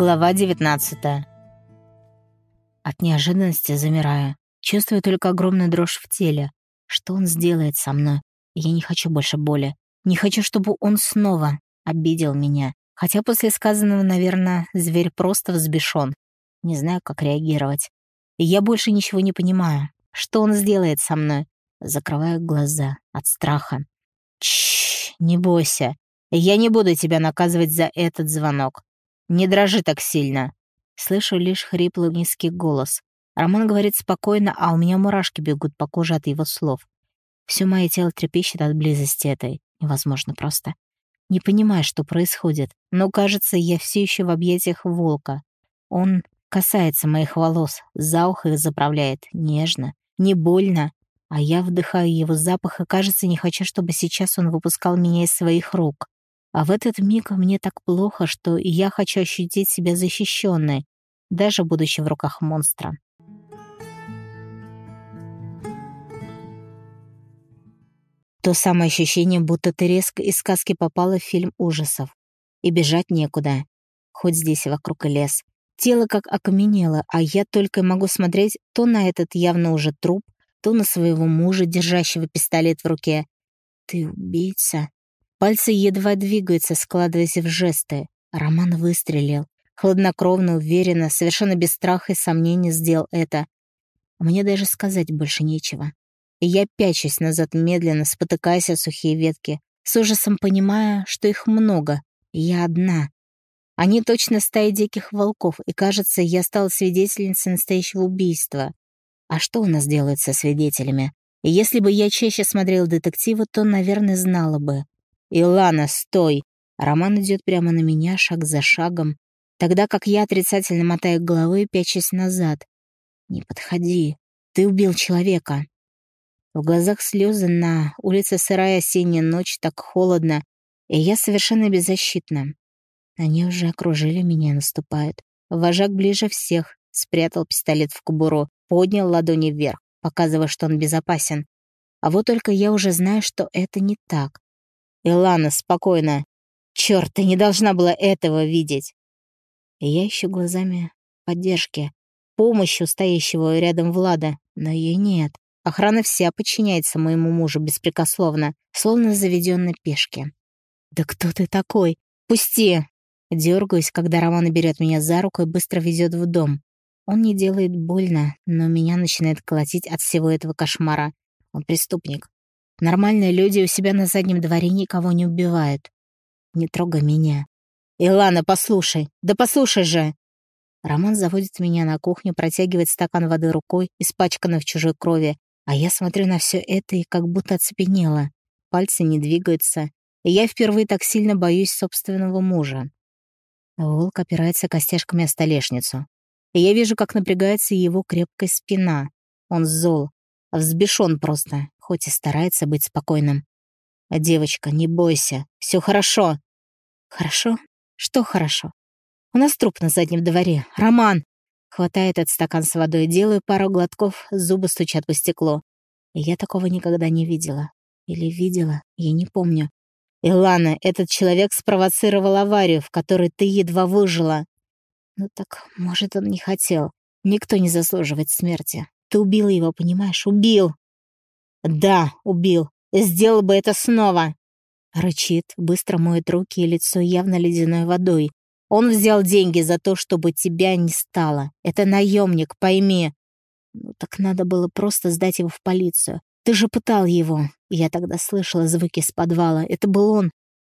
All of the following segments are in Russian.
Глава 19 От неожиданности замираю. Чувствую только огромную дрожь в теле. Что он сделает со мной? Я не хочу больше боли. Не хочу, чтобы он снова обидел меня. Хотя после сказанного, наверное, зверь просто взбешен. Не знаю, как реагировать. я больше ничего не понимаю. Что он сделает со мной? Закрываю глаза от страха. Чш, не бойся. Я не буду тебя наказывать за этот звонок. Не дрожи так сильно. Слышу лишь хриплый низкий голос. Роман говорит спокойно, а у меня мурашки бегут по коже от его слов. Все мое тело трепещет от близости этой. Невозможно просто. Не понимаю, что происходит, но, кажется, я все еще в объятиях волка. Он касается моих волос, за ухо их заправляет, нежно, не больно, а я вдыхаю его запах и, кажется, не хочу, чтобы сейчас он выпускал меня из своих рук. А в этот миг мне так плохо, что я хочу ощутить себя защищенной, даже будучи в руках монстра. То самое ощущение, будто ты резко из сказки попала в фильм ужасов. И бежать некуда. Хоть здесь вокруг и лес. Тело как окаменело, а я только могу смотреть то на этот явно уже труп, то на своего мужа, держащего пистолет в руке. «Ты убийца?» Пальцы едва двигаются, складываясь в жесты. Роман выстрелил. Хладнокровно, уверенно, совершенно без страха и сомнений сделал это. Мне даже сказать больше нечего. И я пячусь назад медленно, спотыкаясь о сухие ветки, с ужасом понимая, что их много, я одна. Они точно стаи диких волков, и, кажется, я стала свидетельницей настоящего убийства. А что у нас делают со свидетелями? И если бы я чаще смотрела детективы, то, наверное, знала бы. «Илана, стой!» Роман идет прямо на меня, шаг за шагом, тогда как я отрицательно мотаю головой, пячась назад. «Не подходи. Ты убил человека». В глазах слезы на улице сырая осенняя ночь, так холодно, и я совершенно беззащитна. Они уже окружили меня и наступают. Вожак ближе всех, спрятал пистолет в кобуру, поднял ладони вверх, показывая, что он безопасен. А вот только я уже знаю, что это не так. «Илана, спокойно. Черт, ты не должна была этого видеть!» И я ищу глазами поддержки, помощи стоящего рядом Влада, но ее нет. Охрана вся подчиняется моему мужу беспрекословно, словно заведенной пешке. «Да кто ты такой? Пусти!» Дергаюсь, когда Роман берет меня за руку и быстро везет в дом. Он не делает больно, но меня начинает колотить от всего этого кошмара. Он преступник. Нормальные люди у себя на заднем дворе никого не убивают. Не трогай меня. Илана, послушай. Да послушай же. Роман заводит меня на кухню, протягивает стакан воды рукой, испачканной в чужой крови, а я смотрю на все это и как будто оцепенела. Пальцы не двигаются, и я впервые так сильно боюсь собственного мужа. Волк опирается костяшками о столешницу. И я вижу, как напрягается его крепкая спина. Он зол, взбешен просто, хоть и старается быть спокойным. А девочка, не бойся, все хорошо. Хорошо? Что хорошо? У нас труп на заднем дворе. Роман! Хватает этот стакан с водой, делаю пару глотков, зубы стучат по стеклу. И я такого никогда не видела. Или видела, я не помню. Илана, этот человек спровоцировал аварию, в которой ты едва выжила. Ну так, может, он не хотел. Никто не заслуживает смерти. Ты убил его, понимаешь? Убил. «Да, убил. Сделал бы это снова!» Рычит, быстро моет руки и лицо явно ледяной водой. «Он взял деньги за то, чтобы тебя не стало. Это наемник, пойми!» «Ну так надо было просто сдать его в полицию. Ты же пытал его!» Я тогда слышала звуки с подвала. Это был он.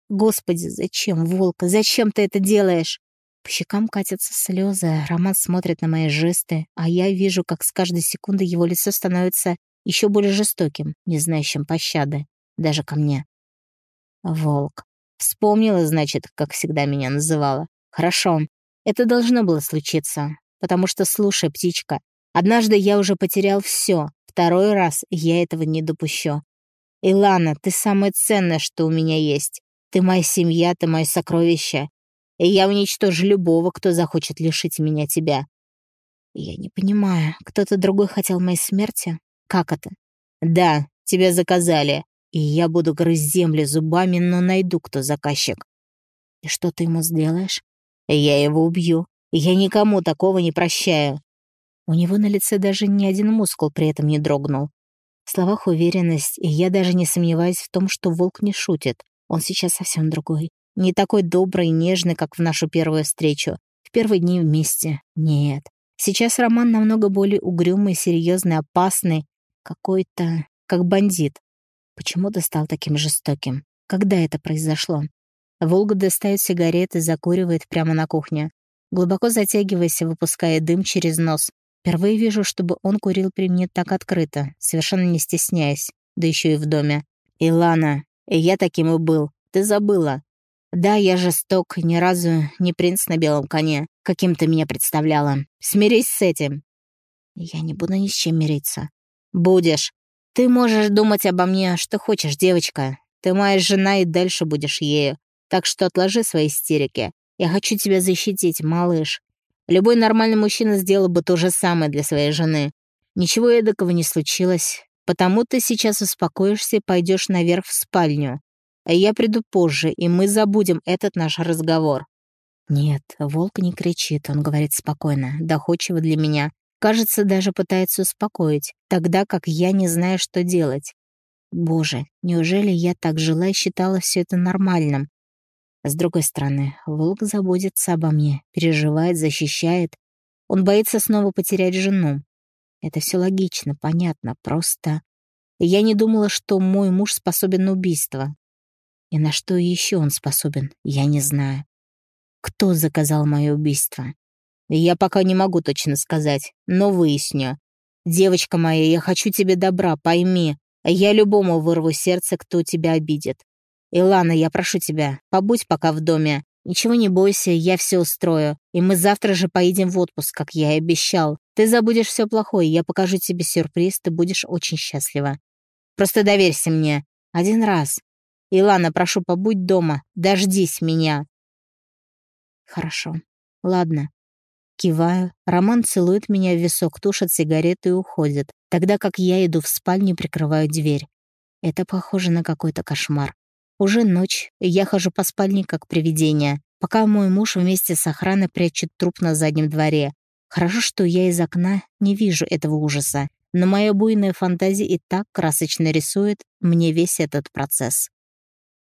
«Господи, зачем, Волка, зачем ты это делаешь?» По щекам катятся слезы, Роман смотрит на мои жесты, а я вижу, как с каждой секунды его лицо становится еще более жестоким, не знающим пощады, даже ко мне. Волк. Вспомнила, значит, как всегда меня называла. Хорошо. Это должно было случиться. Потому что, слушай, птичка, однажды я уже потерял все. Второй раз я этого не допущу. Илана, ты самое ценное, что у меня есть. Ты моя семья, ты мое сокровище. И я уничтожу любого, кто захочет лишить меня тебя. Я не понимаю, кто-то другой хотел моей смерти? «Как это?» «Да, тебя заказали, и я буду грызть земли зубами, но найду, кто заказчик». «И что ты ему сделаешь?» «Я его убью. Я никому такого не прощаю». У него на лице даже ни один мускул при этом не дрогнул. В словах уверенность, и я даже не сомневаюсь в том, что волк не шутит. Он сейчас совсем другой. Не такой добрый и нежный, как в нашу первую встречу. В первые дни вместе. Нет. Сейчас Роман намного более угрюмый, серьезный, опасный. Какой-то... как бандит. Почему ты стал таким жестоким? Когда это произошло? Волга достает сигареты, закуривает прямо на кухне. Глубоко затягиваясь, выпуская дым через нос. Впервые вижу, чтобы он курил при мне так открыто, совершенно не стесняясь, да еще и в доме. «Илана, я таким и был. Ты забыла. Да, я жесток, ни разу не принц на белом коне, каким ты меня представляла. Смирись с этим». «Я не буду ни с чем мириться». «Будешь. Ты можешь думать обо мне, что хочешь, девочка. Ты моя жена и дальше будешь ею. Так что отложи свои истерики. Я хочу тебя защитить, малыш. Любой нормальный мужчина сделал бы то же самое для своей жены. Ничего эдакого не случилось. Потому ты сейчас успокоишься и пойдешь наверх в спальню. А я приду позже, и мы забудем этот наш разговор». Нет, волк не кричит, он говорит спокойно, доходчиво для меня. Кажется, даже пытается успокоить, тогда как я не знаю, что делать. Боже, неужели я так жила и считала все это нормальным? С другой стороны, волк заботится обо мне, переживает, защищает. Он боится снова потерять жену. Это все логично, понятно, просто... Я не думала, что мой муж способен на убийство. И на что еще он способен, я не знаю. Кто заказал мое убийство? Я пока не могу точно сказать, но выясню. Девочка моя, я хочу тебе добра, пойми. Я любому вырву сердце, кто тебя обидит. Илана, я прошу тебя, побудь пока в доме. Ничего не бойся, я все устрою. И мы завтра же поедем в отпуск, как я и обещал. Ты забудешь все плохое, я покажу тебе сюрприз, ты будешь очень счастлива. Просто доверься мне. Один раз. Илана, прошу, побудь дома. Дождись меня. Хорошо. Ладно. Киваю. Роман целует меня в висок, тушит сигареты и уходит, тогда как я иду в спальню и прикрываю дверь. Это похоже на какой-то кошмар. Уже ночь, и я хожу по спальне как привидение, пока мой муж вместе с охраной прячет труп на заднем дворе. Хорошо, что я из окна не вижу этого ужаса, но моя буйная фантазия и так красочно рисует мне весь этот процесс.